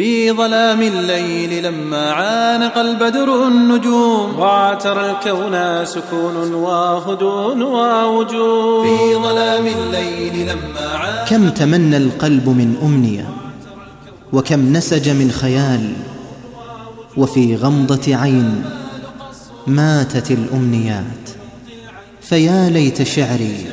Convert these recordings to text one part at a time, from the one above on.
في ظلام الليل لما عانق البدر النجوم. واعترى الكون سكون وهدوء ووجوه في ظلام الليل لما عانق كم تمنى القلب من أمنية وكم نسج من خيال وفي غمضة عين ماتت الأمنيات. فيا ليت شعري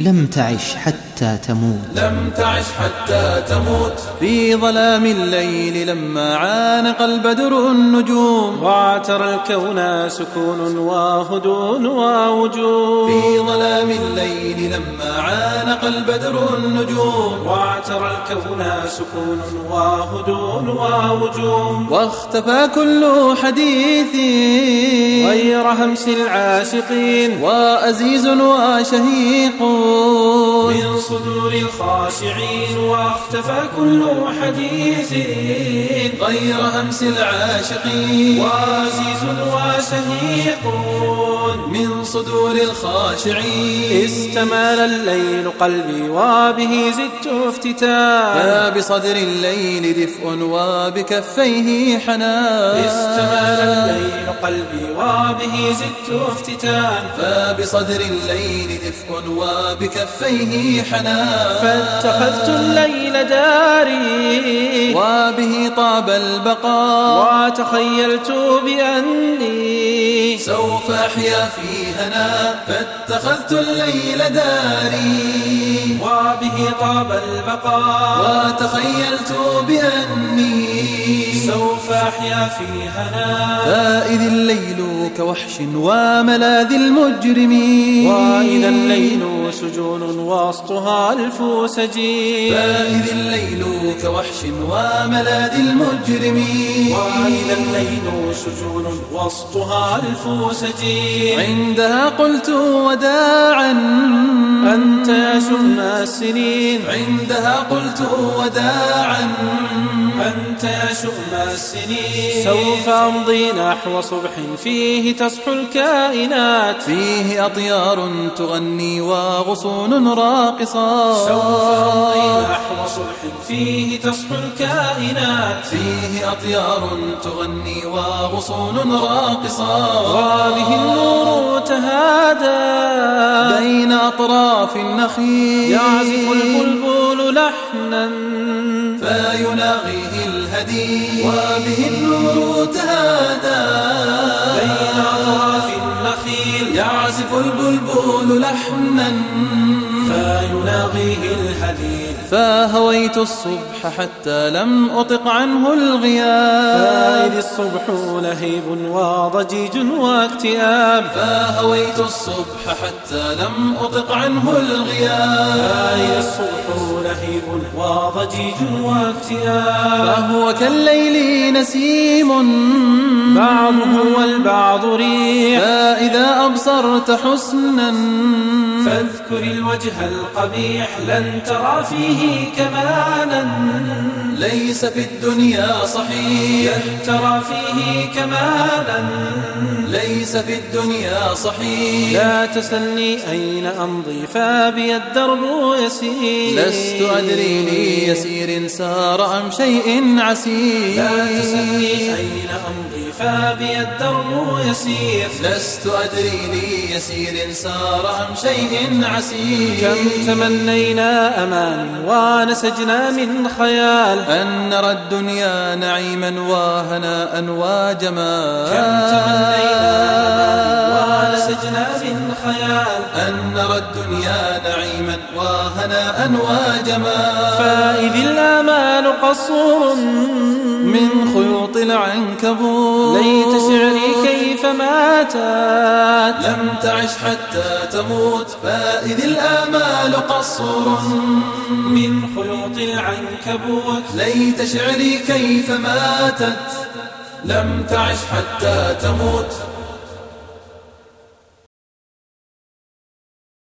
لم تعش حتى تموت. لم تعش حتى تموت. في ظلام الليل لما عانق البدر النجوم. واعترى الكون سكون وهدوء ووجوه في ظلام الليل لما عانق البدر النجوم. واعترى الكون سكون وهدوء ووجوه واختفى كل حديث. غير همس العاشقين. وأزيز وشهيق. من صدور الخاشعين واختفى كل حديث غير همس العاشقين. وعزيز وشهيق من صدور الخاشعين. استمال الليل قلبي وبه زدت افتتان فبصدر الليل دفء وبكفيه حنان استمال قلبي وبه زدت افتتان فبصدر الليل دفء وبكفيه حنان. فاتخذت الليل داري. وبه طاب البقاء. وتخيلت بأني سوف أحيا في هنا. فاتخذت الليل داري. وبه طاب البقاء. وتخيلت بأني أحيا في هنا فإذ الليل كوحش وملاذ المجرمين. وإذا الليل سجون وسطها ألف سجين فإذ الليل كوحش وملاذ المجرمين. وإذا الليل سجون وسطها ألف سجين عندها قلت وداعا أنت يا شم السنين. عندها قلت وداعا أنت يا شؤم السنين. سوف أمضي نحو صبح فيه تصحو الكائنات. فيه أطيار تغني وغصون راقصات سوف أمضي نحو صبح فيه تصحو الكائنات. فيه أطيار تغني وغصون راقصات وبه النور تهادى. بين أطراف النخيل. يعزف البلبل لحنا. فيناغيه الهدي. وبه النور تهادى. بين أطراف يعزف البلبل لحنا فيناغيه الحديد. فهويت الصبح حتى لم أطق عنه الغياب. فإذ الصبح لهيب وضجيج واكتئاب. فهويت الصبح حتى لم أطق عنه الغياب. فإذ الصبح لهيب وضجيج واكتئاب. فهو كالليل نسيم. بعضه والبعض ريح. فإذا أبصرت حسنا. فاذكر الوجه القبيح لن ترى فيه كمالا. ليس في الدنيا صحيح. لن ترى فيه كمالا. ليس في الدنيا صحيح. لا تسلني أين أمضي فبي الدرب يسير. لست أدري يسير سار أم شيء عسير. لا تسلني أين أمضي فبي الدرب يسير. لست أدري لي يسير سار أم شيء عسير. كم تمنينا أمان ونسجنا من خيال. أن نرى الدنيا نعيما وهناء وجمال كم تمنينا أمان ونسجنا من خيال. أن نرى الدنيا وهناء وجمال فإذ الآمال قصور من خيوط العنكبوت. ليت شعري كيف ماتت لم تعش حتى تموت. فإذ الآمال قصور من خيوط العنكبوت. ليت شعري كيف ماتت. لم تعش حتى تموت.